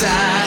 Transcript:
inside